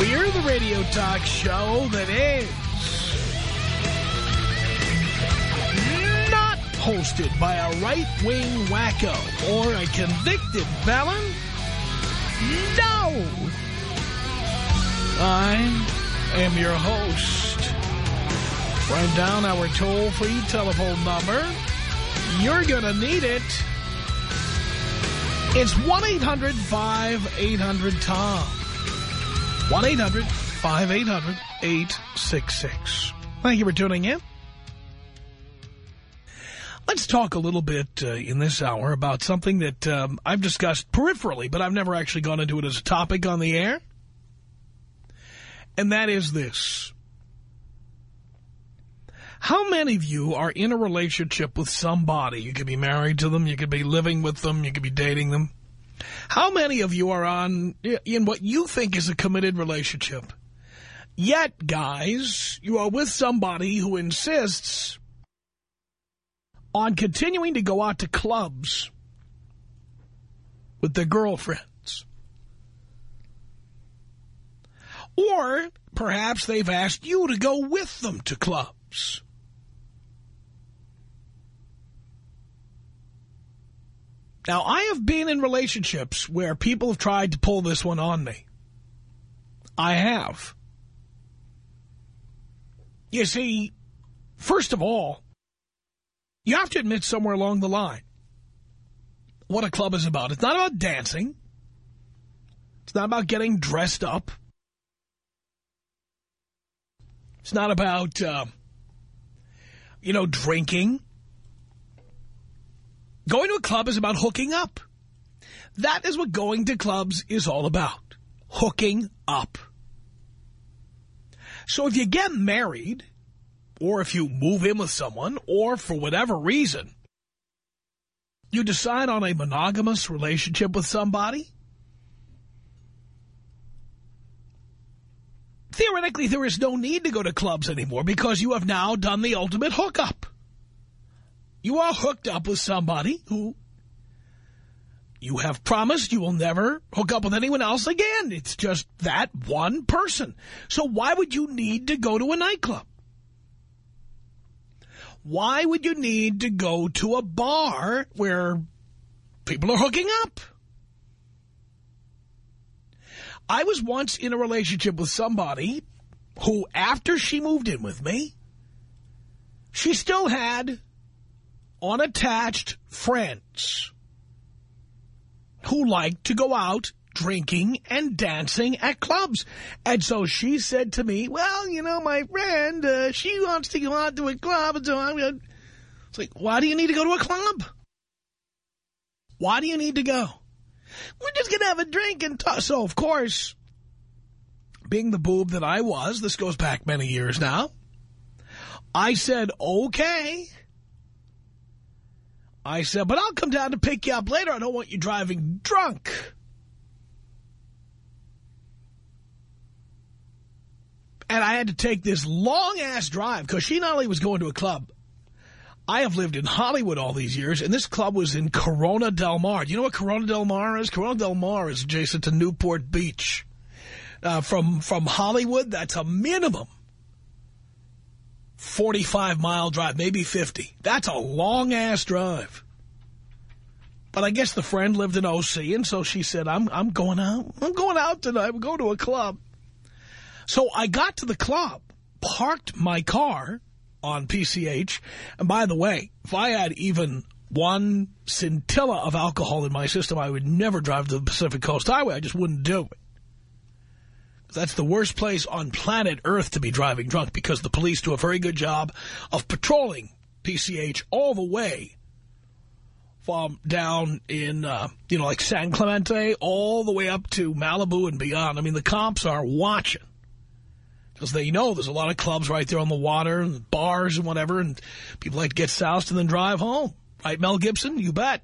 We're the radio talk show that is not hosted by a right-wing wacko or a convicted felon. No! I am your host. Write down our toll-free telephone number. You're to need it. It's 1-800-5800-TOM. 1-800-5800-866. Thank you for tuning in. Let's talk a little bit uh, in this hour about something that um, I've discussed peripherally, but I've never actually gone into it as a topic on the air. And that is this. How many of you are in a relationship with somebody? You could be married to them, you could be living with them, you could be dating them. How many of you are on in what you think is a committed relationship? Yet, guys, you are with somebody who insists on continuing to go out to clubs with their girlfriends. Or perhaps they've asked you to go with them to clubs. Now, I have been in relationships where people have tried to pull this one on me. I have. You see, first of all, you have to admit somewhere along the line what a club is about. It's not about dancing. It's not about getting dressed up. It's not about, uh, you know, drinking. Going to a club is about hooking up. That is what going to clubs is all about. Hooking up. So if you get married, or if you move in with someone, or for whatever reason, you decide on a monogamous relationship with somebody, theoretically there is no need to go to clubs anymore because you have now done the ultimate hookup. You are hooked up with somebody who you have promised you will never hook up with anyone else again. It's just that one person. So why would you need to go to a nightclub? Why would you need to go to a bar where people are hooking up? I was once in a relationship with somebody who, after she moved in with me, she still had unattached friends who like to go out drinking and dancing at clubs. And so she said to me, well, you know, my friend, uh, she wants to go out to a club. And so I'm going to... It's like, why do you need to go to a club? Why do you need to go? We're just going to have a drink and talk. So, of course, being the boob that I was, this goes back many years now, I said, okay. I said, but I'll come down to pick you up later. I don't want you driving drunk. And I had to take this long-ass drive because she not only was going to a club. I have lived in Hollywood all these years, and this club was in Corona Del Mar. Do you know what Corona Del Mar is? Corona Del Mar is adjacent to Newport Beach. Uh, from, from Hollywood, that's a minimum 45-mile drive, maybe 50. That's a long-ass drive. But I guess the friend lived in O.C., and so she said, I'm, I'm going out. I'm going out tonight. I'm going to a club. So I got to the club, parked my car on PCH. And by the way, if I had even one scintilla of alcohol in my system, I would never drive to the Pacific Coast Highway. I just wouldn't do it. That's the worst place on planet Earth to be driving drunk because the police do a very good job of patrolling PCH all the way from down in, uh, you know, like San Clemente all the way up to Malibu and beyond. I mean, the cops are watching because they know there's a lot of clubs right there on the water and bars and whatever, and people like to get soused and then drive home. Right, Mel Gibson? You bet.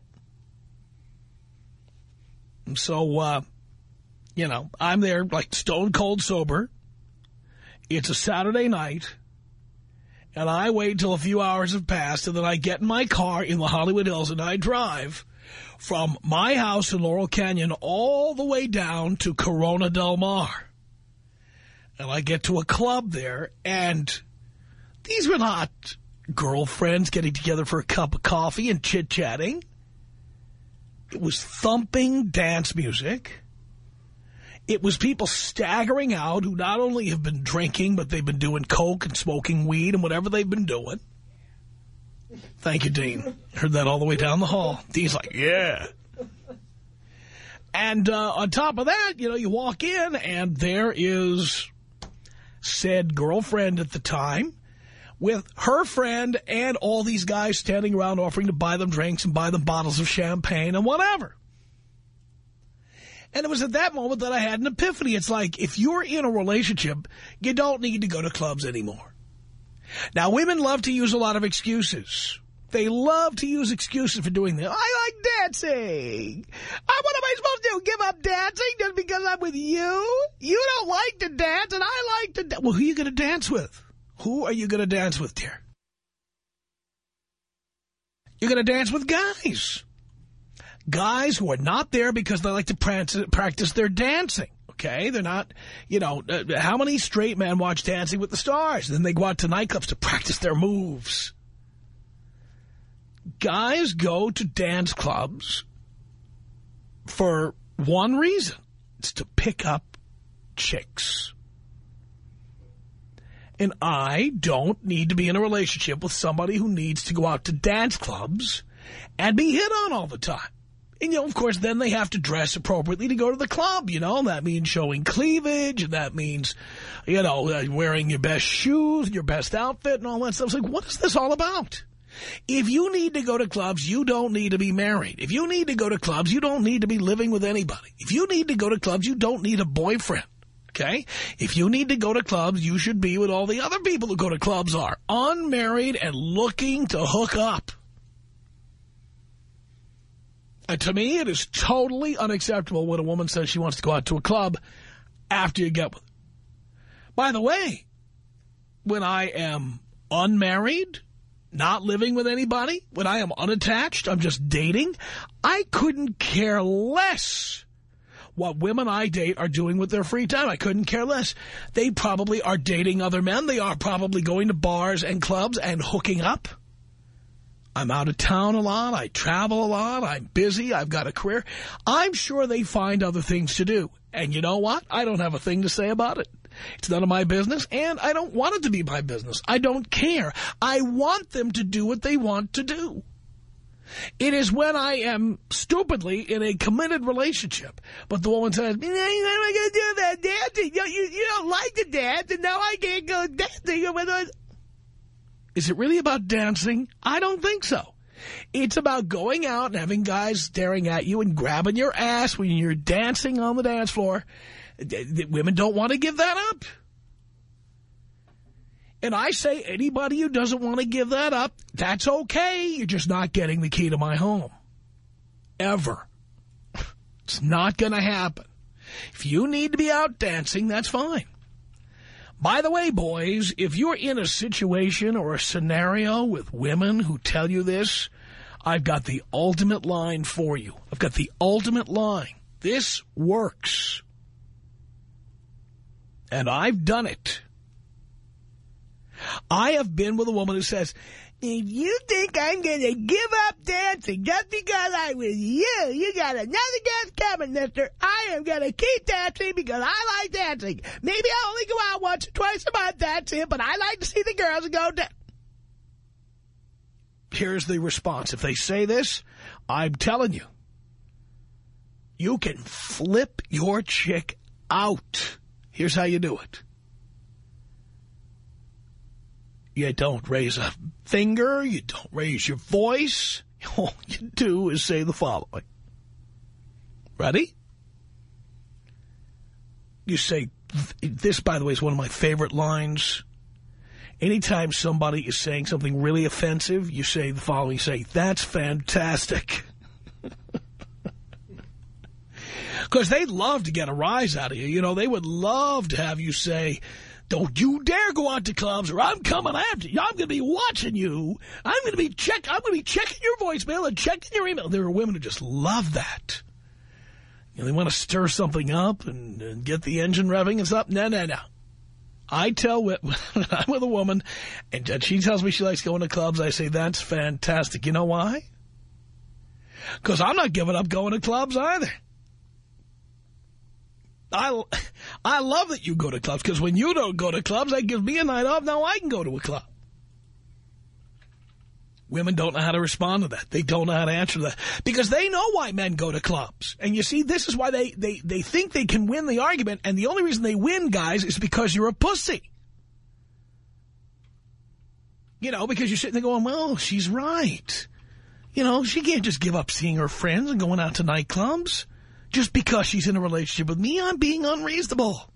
And so, uh, you know, I'm there like stone cold sober. It's a Saturday night. And I wait until a few hours have passed, and then I get in my car in the Hollywood Hills, and I drive from my house in Laurel Canyon all the way down to Corona Del Mar. And I get to a club there, and these were not girlfriends getting together for a cup of coffee and chit-chatting. It was thumping dance music. It was people staggering out who not only have been drinking, but they've been doing coke and smoking weed and whatever they've been doing. Thank you, Dean. Heard that all the way down the hall. Dean's like, yeah. And uh, on top of that, you know, you walk in and there is said girlfriend at the time with her friend and all these guys standing around offering to buy them drinks and buy them bottles of champagne and whatever. And it was at that moment that I had an epiphany. It's like, if you're in a relationship, you don't need to go to clubs anymore. Now, women love to use a lot of excuses. They love to use excuses for doing that. I like dancing. Uh, what am I supposed to do, give up dancing just because I'm with you? You don't like to dance, and I like to dance. Well, who are you going to dance with? Who are you going to dance with, dear? You're going to dance with guys guys who are not there because they like to practice their dancing. Okay, they're not, you know, uh, how many straight men watch Dancing with the Stars? Then they go out to nightclubs to practice their moves. Guys go to dance clubs for one reason. It's to pick up chicks. And I don't need to be in a relationship with somebody who needs to go out to dance clubs and be hit on all the time. And, you know, of course, then they have to dress appropriately to go to the club, you know. That means showing cleavage, and that means, you know, uh, wearing your best shoes, your best outfit, and all that stuff. It's like, what is this all about? If you need to go to clubs, you don't need to be married. If you need to go to clubs, you don't need to be living with anybody. If you need to go to clubs, you don't need a boyfriend. Okay? If you need to go to clubs, you should be with all the other people who go to clubs are. Unmarried and looking to hook up. And to me, it is totally unacceptable when a woman says she wants to go out to a club after you get with her. By the way, when I am unmarried, not living with anybody, when I am unattached, I'm just dating, I couldn't care less what women I date are doing with their free time. I couldn't care less. They probably are dating other men. They are probably going to bars and clubs and hooking up. I'm out of town a lot. I travel a lot. I'm busy. I've got a career. I'm sure they find other things to do. And you know what? I don't have a thing to say about it. It's none of my business, and I don't want it to be my business. I don't care. I want them to do what they want to do. It is when I am stupidly in a committed relationship, but the woman says, "How am I going to do that dancing? You, you, you don't like to dance, and now I can't go dancing." Is it really about dancing? I don't think so. It's about going out and having guys staring at you and grabbing your ass when you're dancing on the dance floor. Women don't want to give that up. And I say anybody who doesn't want to give that up, that's okay. You're just not getting the key to my home. Ever. It's not going to happen. If you need to be out dancing, that's fine. By the way, boys, if you're in a situation or a scenario with women who tell you this, I've got the ultimate line for you. I've got the ultimate line. This works. And I've done it. I have been with a woman who says, if you think I'm going to give up dancing just because I'm with you, you got another guest coming, mister. I am going to keep dancing because I like dancing. Maybe I only go out once or twice a month, that's it, but I like to see the girls go down. Here's the response. If they say this, I'm telling you, you can flip your chick out. Here's how you do it. You don't raise a finger. You don't raise your voice. All you do is say the following. Ready? You say, this, by the way, is one of my favorite lines. Anytime somebody is saying something really offensive, you say the following. You say, that's fantastic. Because they'd love to get a rise out of you. You know, they would love to have you say, don't you dare go out to clubs or I'm coming after you. I'm going to be watching you. I'm going to be check. I'm going to be checking your voicemail and checking your email. There are women who just love that. You know, they want to stir something up and, and get the engine revving and stuff. No, no, no. I tell when I'm with a woman and she tells me she likes going to clubs, I say, that's fantastic. You know why? Because I'm not giving up going to clubs either. I, I love that you go to clubs because when you don't go to clubs, that gives me a night off. Now I can go to a club. Women don't know how to respond to that. They don't know how to answer that because they know why men go to clubs. And you see, this is why they, they, they think they can win the argument. And the only reason they win, guys, is because you're a pussy. You know, because you're sitting there going, well, she's right. You know, she can't just give up seeing her friends and going out to nightclubs. Just because she's in a relationship with me, I'm being unreasonable.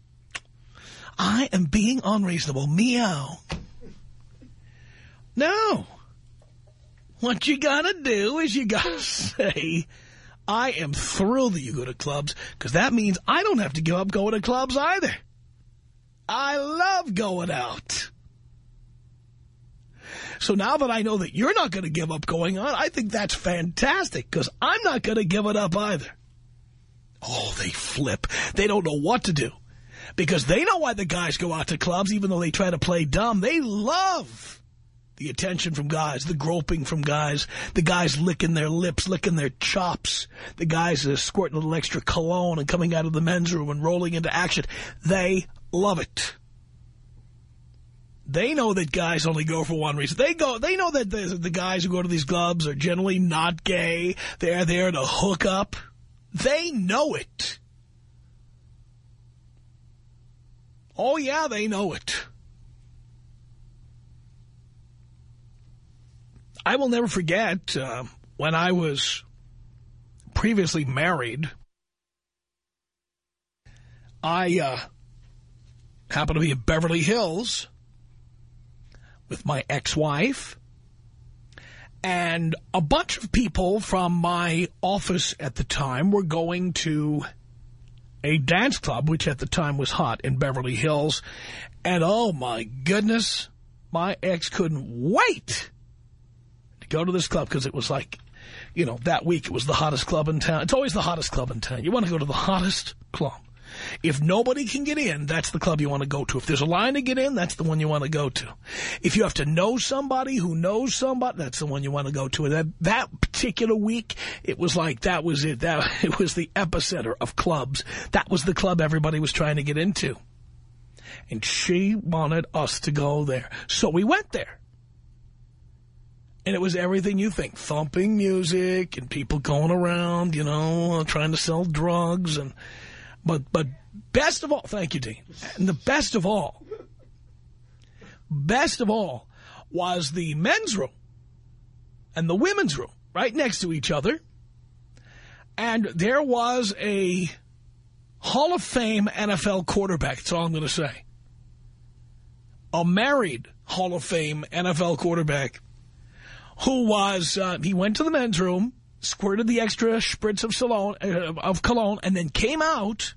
I am being unreasonable. Meow. No. What you gotta do is you gotta say, I am thrilled that you go to clubs, because that means I don't have to give up going to clubs either. I love going out. So now that I know that you're not going to give up going on, I think that's fantastic, because I'm not going to give it up either. Oh, they flip. They don't know what to do. Because they know why the guys go out to clubs, even though they try to play dumb. They love the attention from guys, the groping from guys, the guys licking their lips, licking their chops, the guys uh, squirting a little extra cologne and coming out of the men's room and rolling into action. They love it. They know that guys only go for one reason. They go. They know that the, the guys who go to these clubs are generally not gay. They're there to hook up. They know it. Oh, yeah, they know it. I will never forget uh, when I was previously married, I uh, happened to be in Beverly Hills with my ex-wife, and a bunch of people from my office at the time were going to a dance club, which at the time was hot in Beverly Hills. And oh my goodness, my ex couldn't wait to go to this club because it was like, you know, that week it was the hottest club in town. It's always the hottest club in town. You want to go to the hottest club. If nobody can get in, that's the club you want to go to. If there's a line to get in, that's the one you want to go to. If you have to know somebody who knows somebody, that's the one you want to go to. And that, that particular week, it was like that was it. That It was the epicenter of clubs. That was the club everybody was trying to get into. And she wanted us to go there. So we went there. And it was everything you think. Thumping music and people going around, you know, trying to sell drugs. And But but best of all, thank you, Dean. And the best of all, best of all was the men's room and the women's room right next to each other. And there was a Hall of Fame NFL quarterback. That's all I'm going to say. A married Hall of Fame NFL quarterback who was, uh, he went to the men's room, squirted the extra spritz of, cologne, uh, of cologne, and then came out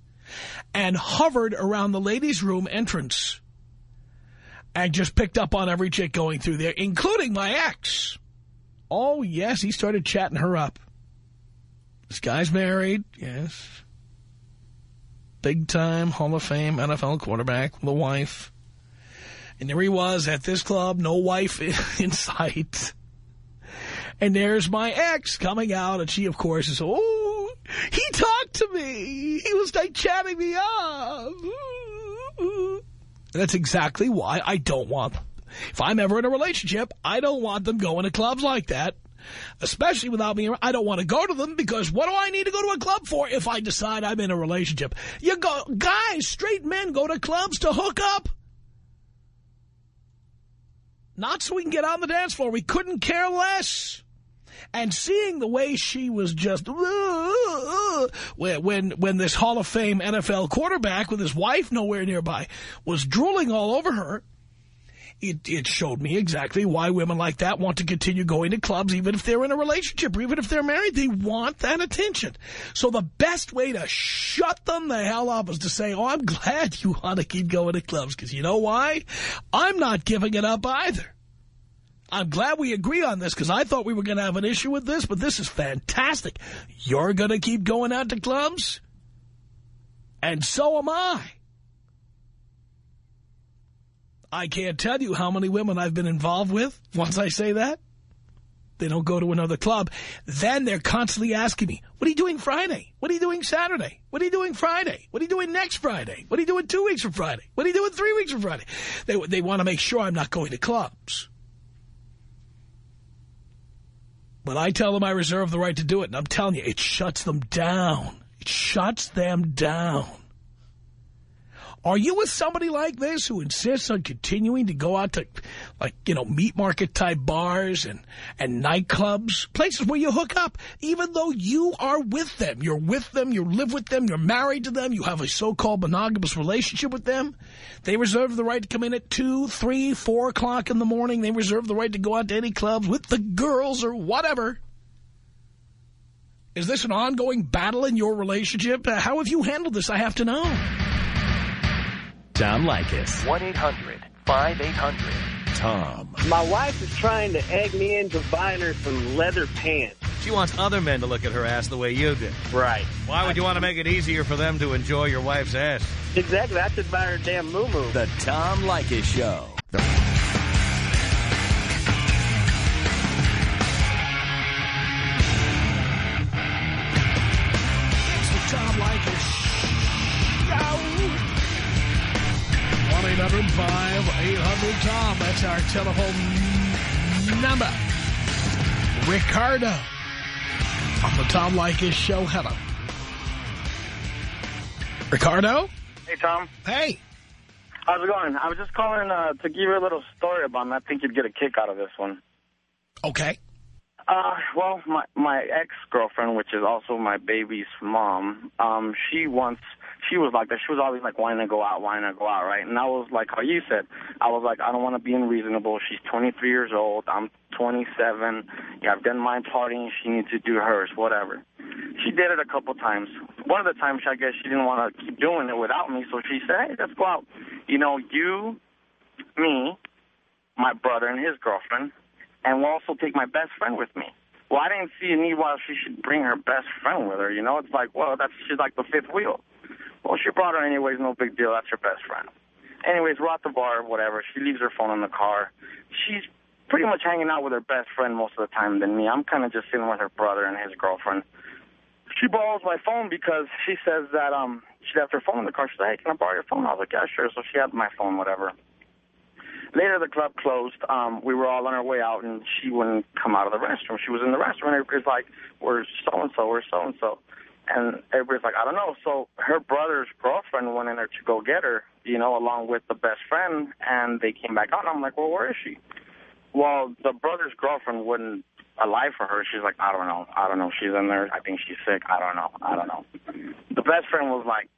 and hovered around the ladies' room entrance and just picked up on every chick going through there, including my ex. Oh, yes, he started chatting her up. This guy's married, yes. Big-time Hall of Fame NFL quarterback with a wife. And there he was at this club, no wife in sight. And there's my ex coming out, and she, of course, is, oh, he talked to me. He was like chatting me up. That's exactly why I don't want them. If I'm ever in a relationship, I don't want them going to clubs like that. Especially without me. I don't want to go to them because what do I need to go to a club for if I decide I'm in a relationship? You go, guys, straight men go to clubs to hook up. Not so we can get on the dance floor. We couldn't care less. And seeing the way she was just, when, when this Hall of Fame NFL quarterback with his wife nowhere nearby was drooling all over her, it, it showed me exactly why women like that want to continue going to clubs even if they're in a relationship or even if they're married. They want that attention. So the best way to shut them the hell up is to say, oh, I'm glad you want to keep going to clubs because you know why? I'm not giving it up either. I'm glad we agree on this because I thought we were going to have an issue with this, but this is fantastic. You're going to keep going out to clubs? And so am I. I can't tell you how many women I've been involved with once I say that. They don't go to another club. Then they're constantly asking me, what are you doing Friday? What are you doing Saturday? What are you doing Friday? What are you doing next Friday? What are you doing two weeks from Friday? What are you doing three weeks from Friday? They, they want to make sure I'm not going to clubs. But I tell them I reserve the right to do it, and I'm telling you, it shuts them down. It shuts them down. Are you with somebody like this who insists on continuing to go out to, like, you know, meat market type bars and, and nightclubs, places where you hook up, even though you are with them? You're with them, you live with them, you're married to them, you have a so-called monogamous relationship with them. They reserve the right to come in at 2, 3, 4 o'clock in the morning. They reserve the right to go out to any clubs with the girls or whatever. Is this an ongoing battle in your relationship? How have you handled this? I have to know. Tom Leykis. 1-800-5800-TOM. My wife is trying to egg me into buying her some leather pants. She wants other men to look at her ass the way you do. Right. Why would you want to make it easier for them to enjoy your wife's ass? Exactly. I should buy her damn moo-moo. The Tom Leykis Show. It's 1-800-5800-TOM. That's our telephone number. Ricardo on the Tom Leykis Show. Hello. Ricardo? Hey, Tom. Hey. How's it going? I was just calling uh, to give you a little story about me. I think you'd get a kick out of this one. Okay. Uh, well, my my ex-girlfriend, which is also my baby's mom, um, she once, she was like that. She was always like, wanting to go out, wanting to go out, right? And I was like how you said. I was like, I don't want to be unreasonable. She's 23 years old. I'm 27. Yeah, I've done my partying. She needs to do hers, whatever. She did it a couple times. One of the times, I guess she didn't want to keep doing it without me, so she said, hey, let's go out. You know, you, me, my brother and his girlfriend, and we'll also take my best friend with me. Well, I didn't see a need why she should bring her best friend with her, you know? It's like, well, that's she's like the fifth wheel. Well, she brought her anyways, no big deal. That's her best friend. Anyways, we're at the bar, whatever. She leaves her phone in the car. She's pretty much hanging out with her best friend most of the time than me. I'm kind of just sitting with her brother and his girlfriend. She borrows my phone because she says that um she left her phone in the car. She's like, hey, can I borrow your phone? I was like, yeah, sure. So she had my phone, whatever. Later, the club closed. Um, we were all on our way out, and she wouldn't come out of the restroom. She was in the restroom, and everybody's like, where's so-and-so, where's so-and-so? And everybody's like, I don't know. So her brother's girlfriend went in there to go get her, you know, along with the best friend, and they came back out. And I'm like, well, where is she? Well, the brother's girlfriend wouldn't alive for her. She's like, I don't know. I don't know. She's in there. I think she's sick. I don't know. I don't know. The best friend was like,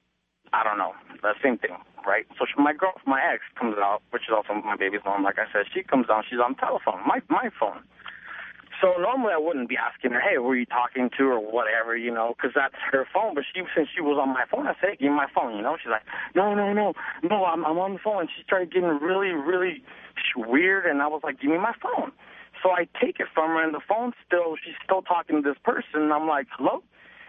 I don't know. The same thing, right? So she, my girl, my ex comes out, which is also my baby's mom. Like I said, she comes down. She's on the telephone, my my phone. So normally I wouldn't be asking her, hey, were you talking to or whatever, you know, because that's her phone. But she, since she was on my phone, I said, give me my phone, you know. She's like, no, no, no, no, I'm, I'm on the phone. And she started getting really, really weird, and I was like, give me my phone. So I take it from her, and the phone still, she's still talking to this person. And I'm like, hello?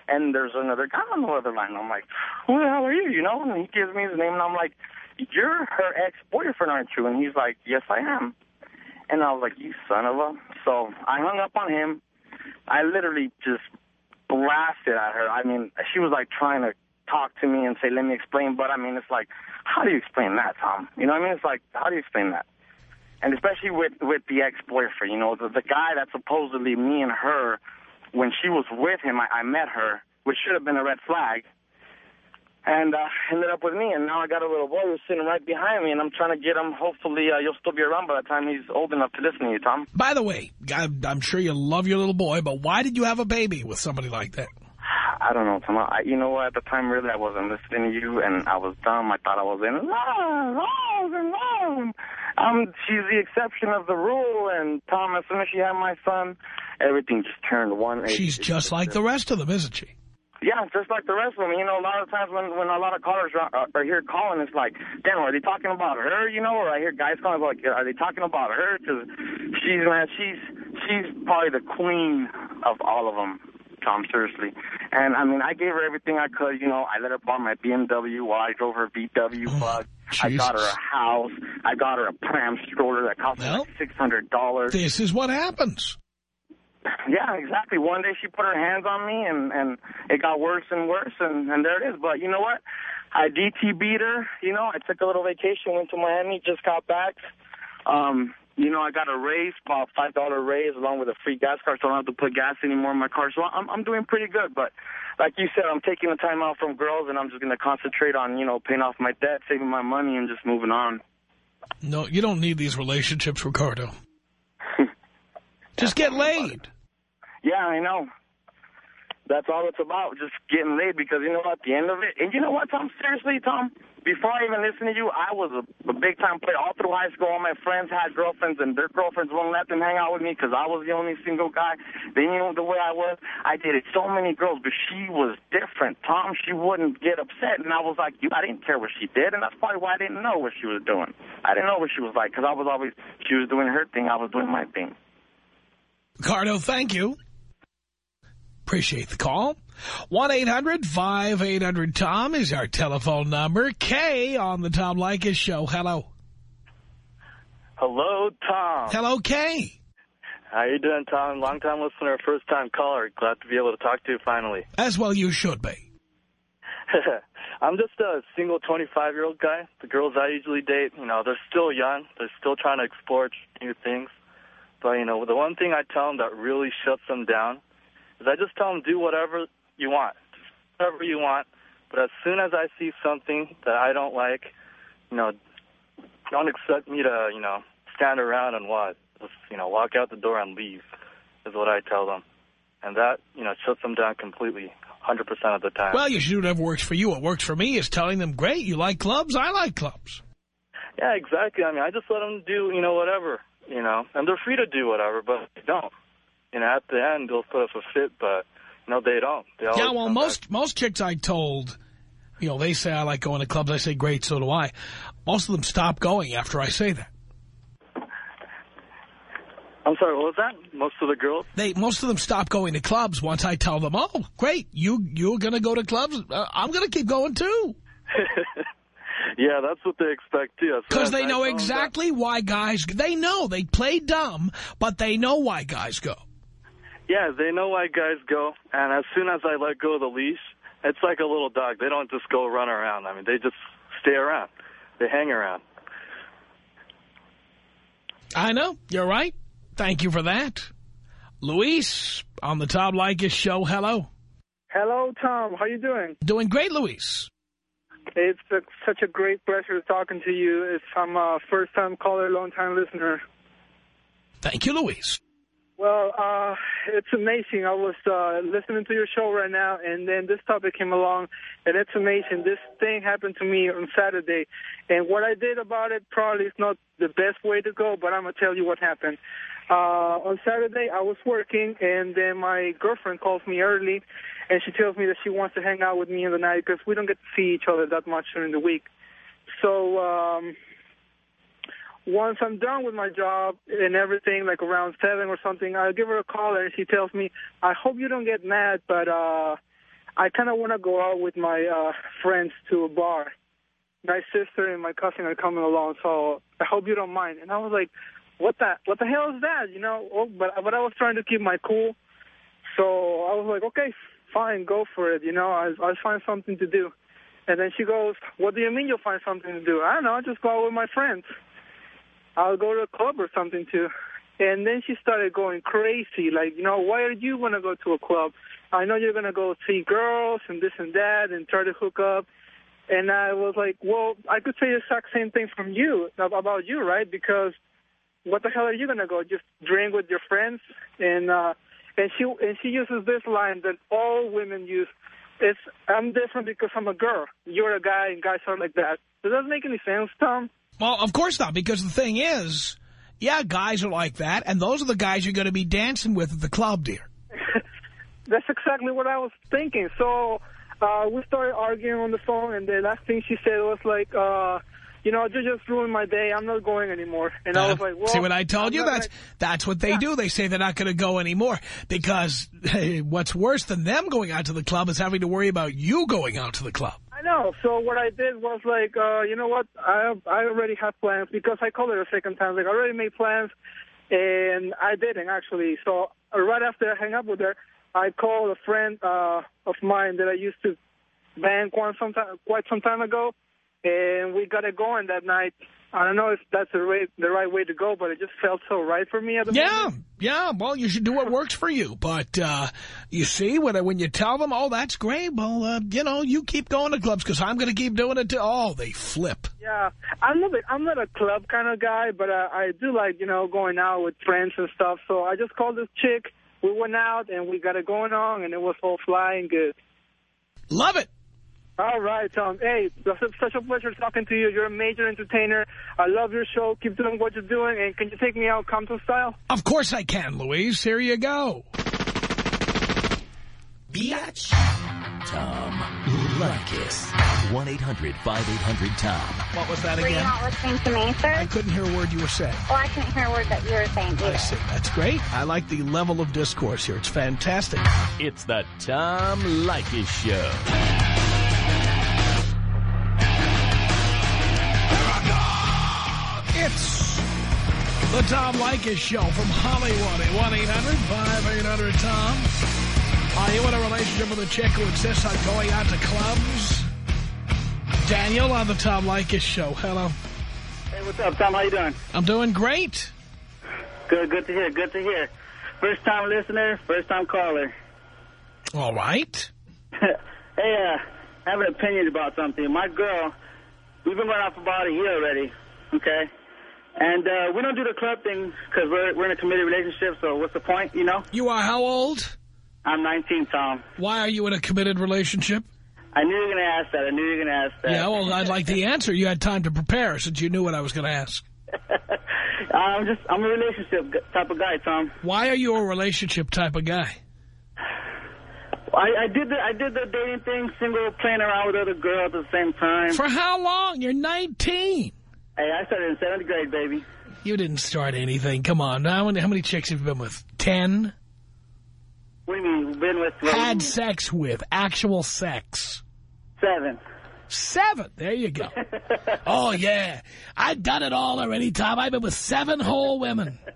And there's another guy on the other line. I'm like, who the hell are you, you know? And he gives me his name, and I'm like, you're her ex-boyfriend, aren't you? And he's like, yes, I am. And I was like, you son of a... So I hung up on him. I literally just blasted at her. I mean, she was like trying to talk to me and say, let me explain. But I mean, it's like, how do you explain that, Tom? You know what I mean? It's like, how do you explain that? And especially with, with the ex-boyfriend, you know, the, the guy that supposedly me and her, when she was with him, I, I met her, which should have been a red flag. And uh, ended up with me. And now I got a little boy who's sitting right behind me, and I'm trying to get him. Hopefully, uh, you'll still be around by the time he's old enough to listen to you, Tom. By the way, I, I'm sure you love your little boy, but why did you have a baby with somebody like that? I don't know, Tom. I, you know what? At the time, really, I wasn't listening to you, and I was dumb. I thought I was in love, love, and love. Um, she's the exception of the rule, and Tom, as soon as she had my son, everything just turned one. She's just like the rest of them, isn't she? Yeah, just like the rest of them. You know, a lot of times when when a lot of callers are, are here calling, it's like, damn, are they talking about her? You know, or I hear guys calling like, are they talking about her? Because she's man, she's she's probably the queen of all of them. Tom, seriously. And, I mean, I gave her everything I could. You know, I let her borrow my BMW while I drove her VW Oh, bug. I got her a house. I got her a pram stroller that cost Well, me like $600. This is what happens. Yeah, exactly. One day she put her hands on me, and and it got worse and worse, and and there it is. But you know what? I DT beat her. You know, I took a little vacation, went to Miami, just got back. Um, you know, I got a raise, about five dollar raise, along with a free gas card, so I don't have to put gas anymore in my car. So I'm I'm doing pretty good. But like you said, I'm taking the time out from girls, and I'm just going to concentrate on you know paying off my debt, saving my money, and just moving on. No, you don't need these relationships, Ricardo. Just get laid. Yeah, I know. That's all it's about, just getting laid. Because you know, at the end of it, and you know what, Tom? Seriously, Tom. Before I even listened to you, I was a, a big time player. All through high school, all my friends had girlfriends, and their girlfriends wouldn't let them hang out with me because I was the only single guy. They knew the way I was. I dated so many girls, but she was different. Tom, she wouldn't get upset, and I was like, you. I didn't care what she did, and that's probably why I didn't know what she was doing. I didn't know what she was like because I was always she was doing her thing, I was doing my thing. Ricardo, thank you. Appreciate the call. 1-800-5800-TOM is our telephone number. Kay on the Tom Leykis show. Hello. Hello, Tom. Hello, Kay. How you doing, Tom? Long time listener, first time caller. Glad to be able to talk to you finally. As well you should be. I'm just a single 25-year-old guy. The girls I usually date, you know, they're still young. They're still trying to explore new things. But, you know, the one thing I tell them that really shuts them down is I just tell them do whatever you want. Whatever you want. But as soon as I see something that I don't like, you know, don't expect me to, you know, stand around and what? Just, you know, walk out the door and leave is what I tell them. And that, you know, shuts them down completely, 100% of the time. Well, you should do whatever works for you. What works for me is telling them, great, you like clubs, I like clubs. Yeah, exactly. I mean, I just let them do, you know, whatever, you know, and they're free to do whatever, but they don't. You know, at the end, they'll put up a fit, but, no, they don't. They Yeah, well, most back. most chicks I told, you know, they say I like going to clubs. I say, great, so do I. Most of them stop going after I say that. I'm sorry, what was that? Most of the girls? They Most of them stop going to clubs once I tell them, oh, great, you, you're going to go to clubs? Uh, I'm going to keep going, too. yeah, that's what they expect, too. Because they know tell that- exactly why guys, they know, they play dumb, but they know why guys go. Yeah, they know why guys go, and as soon as I let go of the leash, it's like a little dog. They don't just go run around. I mean, they just stay around. They hang around. I know, you're right. Thank you for that. Luis, on the Tom Leykis show, hello. Hello, Tom. How you doing? Doing great, Luis. It's a, such a great pleasure talking to you. It's, I'm a first-time caller, long-time listener. Thank you, Louise. Well, uh, it's amazing. I was uh, listening to your show right now, and then this topic came along, and it's amazing. This thing happened to me on Saturday, and what I did about it probably is not the best way to go, but I'm going to tell you what happened. Uh, on Saturday, I was working, and then my girlfriend calls me early, and she tells me that she wants to hang out with me in the night because we don't get to see each other that much during the week. So um, once I'm done with my job and everything, like around 7 or something, I'll give her a call, and she tells me, I hope you don't get mad, but uh, I kind of want to go out with my uh, friends to a bar. My sister and my cousin are coming along, so I hope you don't mind. And I was like, what the what the hell is that? You know, oh, but but I was trying to keep my cool, so I was like, okay, fine, go for it. You know, I I'll find something to do. And then she goes, what do you mean you'll find something to do? I don't know, I'll just go out with my friends. I'll go to a club or something too. And then she started going crazy, like, you know, why are you going to go to a club? I know you're going to go see girls and this and that and try to hook up. And I was like, well, I could say the exact same thing from you about you, right? Because what the hell are you gonna go just drink with your friends? And uh, and she and she uses this line that all women use. It's I'm different because I'm a girl. You're a guy, and guys are like that. Does that make any sense, Tom? Well, of course not, because the thing is, yeah, guys are like that, and those are the guys you're going to be dancing with at the club, dear. That's exactly what I was thinking. So uh, we started arguing on the phone, and the last thing she said was like, uh, you know, you just ruined my day. I'm not going anymore. And uh, I was like, well. See what I told I'm you? That's gonna... that's what they yeah. do. They say they're not going to go anymore because hey, what's worse than them going out to the club is having to worry about you going out to the club. I know. So what I did was like, uh, you know what? I I already have plans because I called her a second time. Like, I already made plans, and I didn't actually. So uh, right after I hang up with her, I called a friend uh, of mine that I used to bang quite some time, quite some time ago, and we got it going that night. I don't know if that's the right, the right way to go, but it just felt so right for me at the yeah, moment. Yeah, yeah. well, you should do what works for you. But uh, you see, when when you tell them, oh, that's great, well, uh, you know, you keep going to clubs because I'm going to keep doing it too. Oh, they flip. Yeah, I'm not, a, I'm not a club kind of guy, but uh, I do like, you know, going out with friends and stuff. So I just called this chick. We went out, and we got it going on, and it was all flying good. Love it. All right, Tom. Hey, it's such a pleasure talking to you. You're a major entertainer. I love your show. Keep doing what you're doing. And can you take me out Compton style? Of course I can, Louise. Here you go. Biatch. Tom Leykis. 1-800-5800-TOM. What was that again? Were you not listening to me, sir? I couldn't hear a word you were saying. Well, I couldn't hear a word that you were saying either. I see. That's great. I like the level of discourse here. It's fantastic. It's the Tom Leykis Show. It's the Tom Leykis Show from Hollywood at 1-800-5800-TOM. Are you in a relationship with a chick who insists on going out to clubs? Daniel on the Tom Leykis Show. Hello. Hey, what's up, Tom? How you doing? I'm doing great. Good, good to hear, good to hear. First time listener, first time caller. All right. hey, uh, I have an opinion about something. My girl, we've been going out for about a year already, okay? And uh, we don't do the club thing because we're, we're in a committed relationship, so what's the point, you know? You are how old? I'm 19, Tom. Why are you in a committed relationship? I knew you were going to ask that. I knew you were going to ask that. Yeah, well, I'd like the answer. You had time to prepare since you knew what I was going to ask. I'm just, I'm a relationship type of guy, Tom. Why are you a relationship type of guy? I, I did the I did the dating thing, single, playing around with other girls at the same time. For how long? You're 19. Hey, I started in seventh grade, baby. You didn't start anything. Come on. How many, how many chicks have you been with? Ten? What do you mean, been with? Had sex with. Actual sex. Seven. Seven. There you go. oh, yeah. I've done it all already, Tom. I've been with seven whole women.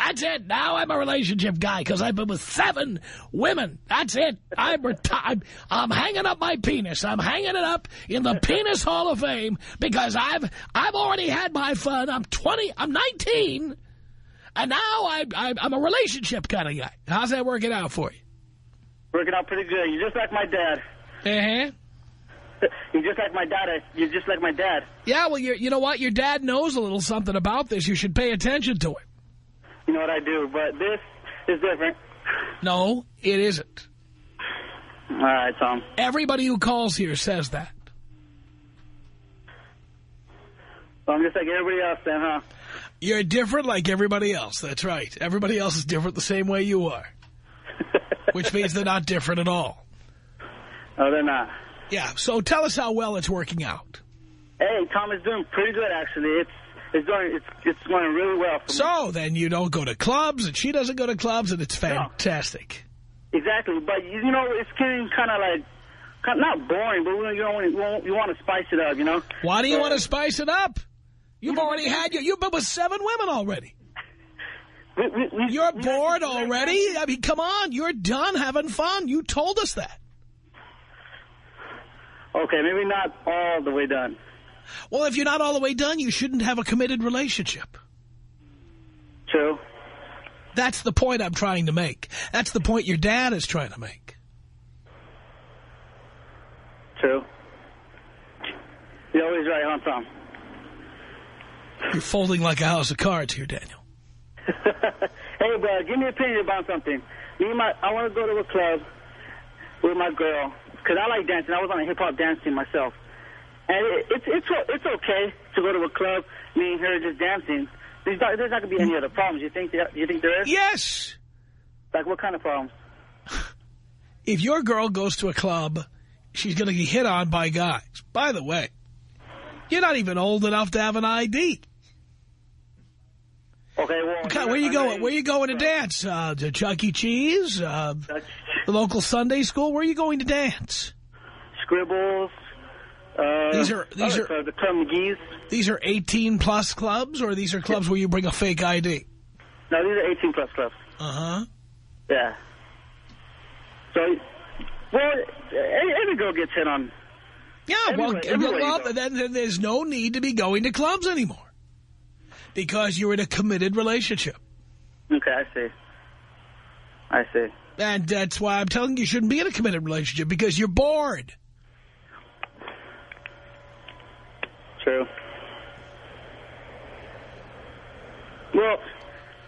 That's it. Now I'm a relationship guy because I've been with seven women. That's it. I'm retired. I'm hanging up my penis. I'm hanging it up in the Penis Hall of Fame because I've I've already had my fun. I'm 20. I'm 19. And now I, I, I'm a relationship kind of guy. How's that working out for you? Working out pretty good. You're just like my dad. Uh-huh. You're just like my dad. You're just like my dad. Yeah, well, you you know what? Your dad knows a little something about this. You should pay attention to it. You know what I do, but this is different. No, it isn't. All right, Tom. Everybody who calls here says that. Well, I'm just like everybody else then, huh? You're different like everybody else. That's right. Everybody else is different the same way you are. Which means they're not different at all. No, they're not. Yeah, so tell us how well it's working out. Hey, Tom is doing pretty good, actually. It's it's going it's it's going really well for so, me. then you don't go to clubs, and she doesn't go to clubs, and it's fantastic. No. Exactly, but you know, it's getting kind of like not boring, but you you want you want to spice it up, you know. Why do you want to spice it up? You've already had your, you've been with seven women already. We, we, we, you're bored already. I mean, come on, you're done having fun. You told us that. Okay, maybe not all the way done. Well, if you're not all the way done, you shouldn't have a committed relationship. True. That's the point I'm trying to make. That's the point your dad is trying to make. True. You're always right, huh, Tom? You're folding like a house of cards here, Daniel. hey, bro, give me an opinion about something. Me and my, I want to go to a club with my girl because I like dancing. I was on a hip hop dance team myself, and it, it's it's it's okay to go to a club, me and her just dancing. There's not, there's not gonna be any other problems. You think there, you think there is? Yes. Like what kind of problems? If your girl goes to a club, she's going to get hit on by guys. By the way, you're not even old enough to have an ID. Okay, well, Okay, where you going? Where you going to dance? Uh, to Chuck E. Cheese? Uh, the local Sunday school? Where are you going to dance? Scribbles. Uh, These are these other are the Club McGee's. these are 18 plus clubs, or these are clubs where you bring a fake ID. No, these are 18 plus clubs. Uh huh. Yeah. So, well, every, girl gets hit on. Yeah, well, everywhere well then, then there's no need to be going to clubs anymore because you're in a committed relationship, Okay, I see. I see. and that's why I'm telling you, you shouldn't be in a committed relationship because you're bored. True. Well,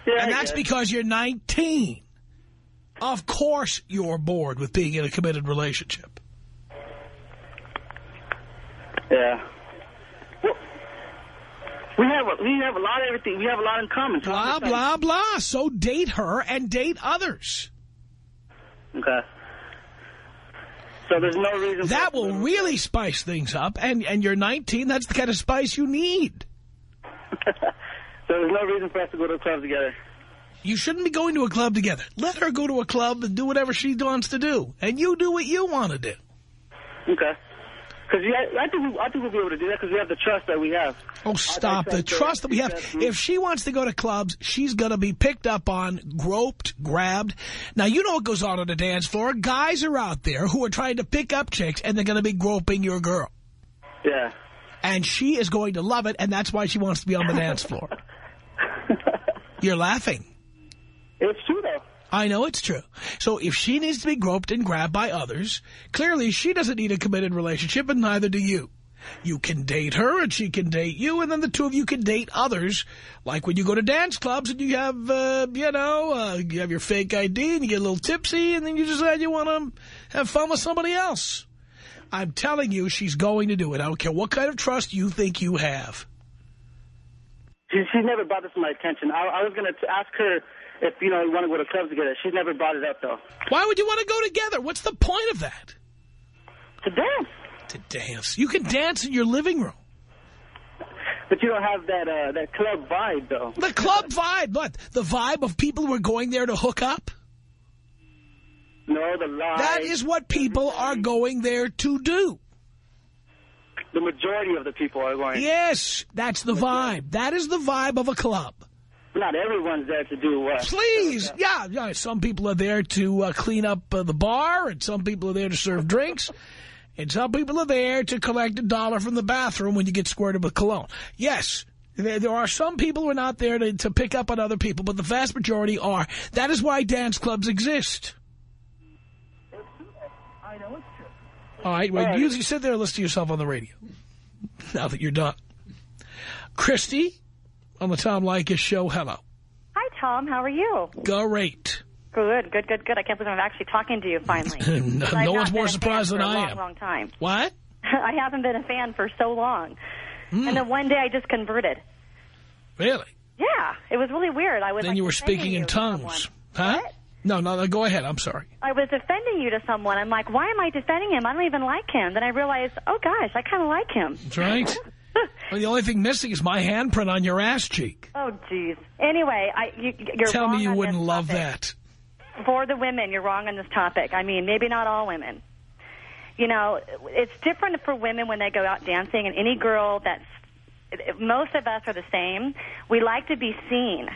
yeah, and I that's guess. because you're 19. Of course you're bored with being in a committed relationship. Yeah. Well, we have a, we have a lot of everything. We have a lot in common. Blah, blah, blah. So date her and date others. Okay. So there's no reason. That will really spice things up. And, and you're 19, that's the kind of spice you need. so there's no reason for us to go to a club together. You shouldn't be going to a club together. Let her go to a club and do whatever she wants to do. And you do what you want to do. Okay. Because I think we, I think we'll be able to do that because we have the trust that we have. Oh, stop. The trust that we have. If she wants to go to clubs, she's going to be picked up on, groped, grabbed. Now, you know what goes on on the dance floor. Guys are out there who are trying to pick up chicks, and they're going to be groping your girl. Yeah. And she is going to love it, and that's why she wants to be on the dance floor. You're laughing. It's true, though. I know it's true. So if she needs to be groped and grabbed by others, clearly she doesn't need a committed relationship, and neither do you. You can date her, and she can date you, and then the two of you can date others. Like when you go to dance clubs and you have, uh, you know, uh, you have your fake ID, and you get a little tipsy, and then you decide you want to have fun with somebody else. I'm telling you, she's going to do it. I don't care what kind of trust you think you have. She, she's never brought this to my attention. I, I was going to ask her if, you know, we want to go to clubs together. She's never brought it up, though. Why would you want to go together? What's the point of that? To dance. To dance. You can dance in your living room. But you don't have that uh, that club vibe, though. The club vibe. What? The vibe of people who are going there to hook up? No, the lie. That is what people are going there to do. The majority of the people are going. Yes, that's the vibe. That is the vibe of a club. Not everyone's there to do what? Please, yeah, yeah. Some people are there to uh, clean up uh, the bar, and some people are there to serve drinks, and some people are there to collect a dollar from the bathroom when you get squirted with cologne. Yes, there, there are some people who are not there to, to pick up on other people, but the vast majority are. That is why dance clubs exist. I know it's true. All right, well, All right. you, you sit there and listen to yourself on the radio. Now that you're done. Christy, on the Tom Leykis show, hello. Hi, Tom. How are you? Great. Good, good, good, good. I can't believe I'm actually talking to you finally. no no not more surprised than I long, am. long time. What? I haven't been a fan for so long. Hmm. And then one day I just converted. Really? Yeah, it was really weird. I was Then like, you were speaking in tongues. Huh? What? No, no, no, go ahead. I'm sorry. I was defending you to someone. I'm like, why am I defending him? I don't even like him. Then I realized, oh gosh, I kind of like him. That's right. well, the only thing missing is my handprint on your ass cheek. Oh, jeez. Anyway, I, you, you're Tell me you wouldn't love topic. that. For the women, you're wrong on this topic. I mean, maybe not all women. You know, it's different for women when they go out dancing, and any girl that's most of us are the same. We like to be seen.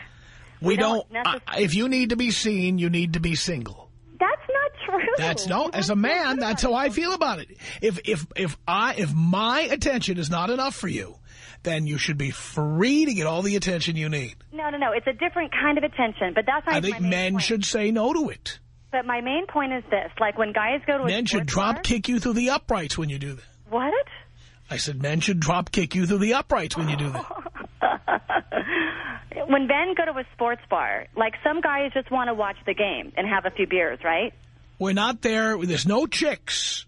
We, don't. don't I- if you need to be seen, you need to be single. That's not true. That's no. As a man, that's how I feel about it. If if if I if my attention is not enough for you, then you should be free to get all the attention you need. No, no, no. It's a different kind of attention, but that's not I think men point. should say no to it. But my main point is this: like when guys go to a Men should drop bar- kick you through the uprights when you do that. What? I said men should drop kick you through the uprights when you do that. when men go to a sports bar, like some guys just want to watch the game and have a few beers, right? We're not there. There's no chicks.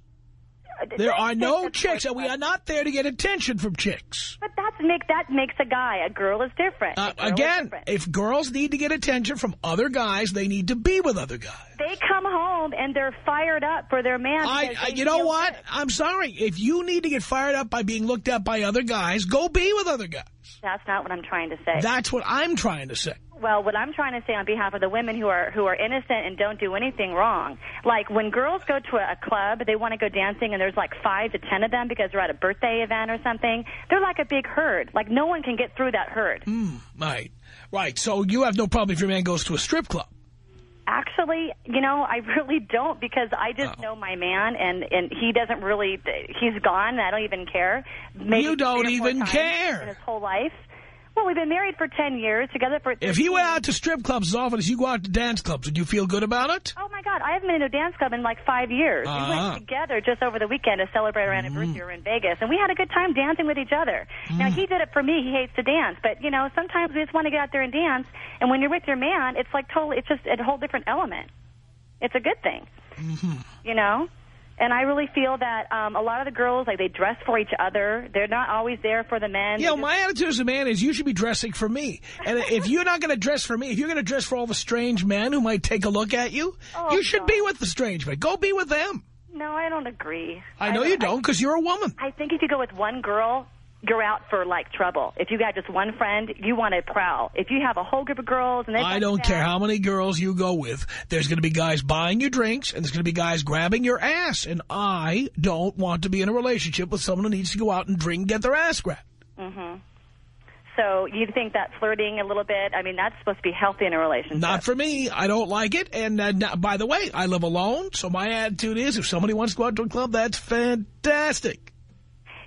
There are no chicks, and we are not there to get attention from chicks. But that's make that makes a guy. A girl is different. Uh, girl is again, different. if girls need to get attention from other guys, they need to be with other guys. they come home and they're fired up for their man. I, I, you know what? good. I'm sorry. If you need to get fired up by being looked at by other guys, go be with other guys. That's not what I'm trying to say. That's what I'm trying to say. Well, what I'm trying to say on behalf of the women who are who are innocent and don't do anything wrong, like when girls go to a, club, they want to go dancing, and there's like five to ten of them because they're at a birthday event or something. They're like a big herd. Like no one can get through that herd. Mm, Right. Right. So you have no problem if your man goes to a strip club. Actually, you know, I really don't because I just Oh. know my man, and and he doesn't really. He's gone. And I don't even care. Maybe You don't three or four even care. in his whole life. Well, we've been married for ten years, together for. If he went out to strip clubs as often as you go out to dance clubs, would you feel good about it? Oh my God! I haven't been to a dance club in like five years. We Uh-huh. went together just over the weekend to celebrate our mm-hmm. anniversary. We were in Vegas, and we had a good time dancing with each other. Now mm. he did it for me. He hates to dance, but you know sometimes we just want to get out there and dance. And when you're with your man, it's like totally. It's just a whole different element. It's a good thing. Mm-hmm. You know. And I really feel that um, a lot of the girls, like they dress for each other. They're not always there for the men. You know, my attitude as a man is you should be dressing for me. And if you're not going to dress for me, if you're going to dress for all the strange men who might take a look at you, Oh, you should God. be with the strange men. Go be with them. no, I don't agree. I know you don't because you're a woman. I think if you go with one girl, you're out for like trouble. If you got just one friend, you want to prowl. If you have a whole group of girls and they I don't care how many girls you go with. There's going to be guys buying you drinks, and there's going to be guys grabbing your ass. And I don't want to be in a relationship with someone who needs to go out and drink and get their ass grabbed. hmm So you think that flirting a little bit? I mean, that's supposed to be healthy in a relationship. Not for me. I don't like it. And uh, now- by the way, I live alone, so my attitude is if somebody wants to go out to a club, that's fantastic.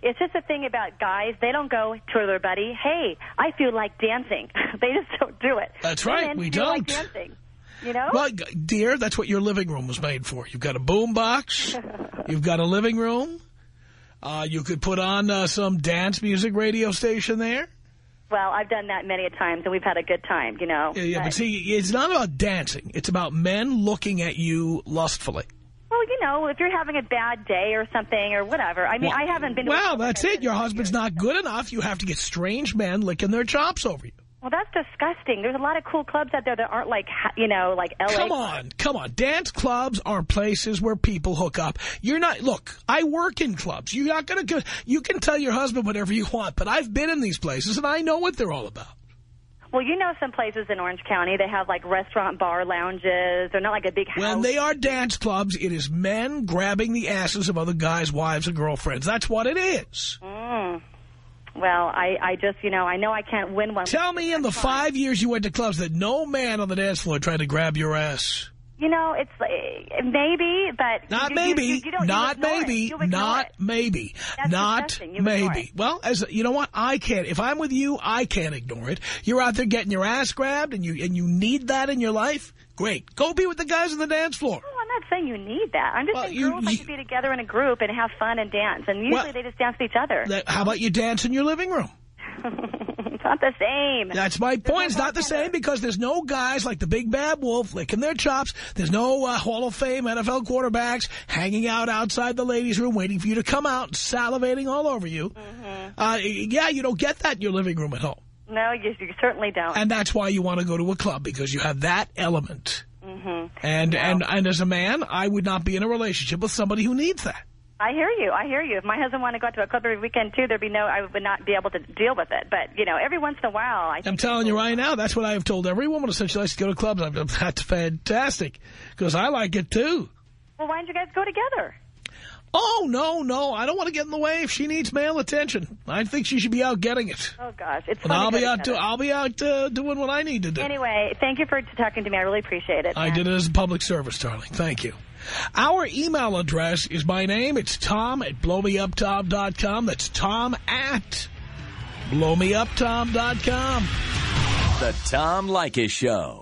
It's just a thing about guys. They don't go to their buddy. Hey, I feel like dancing. they just don't do it. That's right, Women we don't. dancing. You know? Well, dear, that's what your living room was made for. You've got a boom box. You've got a living room. Uh, you could put on uh, some dance music radio station there. well, I've done that many a times, and we've had a good time. You know. Yeah, yeah, Uh, but see, it's not about dancing. It's about men looking at you lustfully. Well, you know, if you're having a bad day or something or whatever. I mean, Well, I haven't been. to a Well, that's it. Your husband's not good enough. You have to get strange men licking their chops over you. Well, that's disgusting. There's a lot of cool clubs out there that aren't like, you know, like L.A. Come on, come on. Dance clubs are places where people hook up. You're not, look, I work in clubs. You're not going to, go you can tell your husband whatever you want, but I've been in these places and I know what they're all about. Well, you know, some places in Orange County they have like restaurant bar lounges. They're not like a big house. When they are dance clubs, it is men grabbing the asses of other guys' wives and girlfriends. That's what it is. Mm. Well, I, I just, you know, I know I can't win one. Tell me in the five years you went to clubs that no man on the dance floor tried to grab your ass. You know, it's uh, maybe, but Not you, maybe, You, you, not you ignore it. maybe, not it. maybe, That's not disgusting. You ignore maybe. Well, as you know what, I can't. If I'm with you, I can't ignore it. You're out there getting your ass grabbed, and you and you need that in your life. Great, go be with the guys on the dance floor. No, I'm not saying you need that. I'm just Well, saying you- girls like to be together in a group and have fun and dance. And usually Well- they just dance with each other. That- How about you dance in your living room? It's not the same. That's my point. It's not the same because there's no guys like the big bad wolf licking their chops. There's no uh, Hall of Fame NFL quarterbacks hanging out outside the ladies' room waiting for you to come out, salivating all over you. Mm-hmm. Uh, yeah, you don't get that in your living room at home. No, you, you certainly don't. And that's why you want to go to a club, because you have that element. hmm And, and, and as a man, I would not be in a relationship with somebody who needs that. I hear you. I hear you. If my husband wanted to go out to a club every weekend too, there'd be no. I would not be able to deal with it. But you know, every once in a while, I. I'm telling you right now, that's what I have told every woman says she likes to go to clubs. I'm, that's fantastic, because I like it too. Well, why don't you guys go together? Oh, no, no, I don't want to get in the way if she needs male attention. I think she should be out getting it. Oh gosh, it's. And fun to I'll be out, do, I'll be out uh, doing what I need to do. Anyway, thank you for talking to me. I really appreciate it. I And- did it as a public service, darling. Thank you. Our email address is my name. It's Tom at blowmeuptom.com. That's Tom at blowmeuptom.com. The Tom Leykis Show.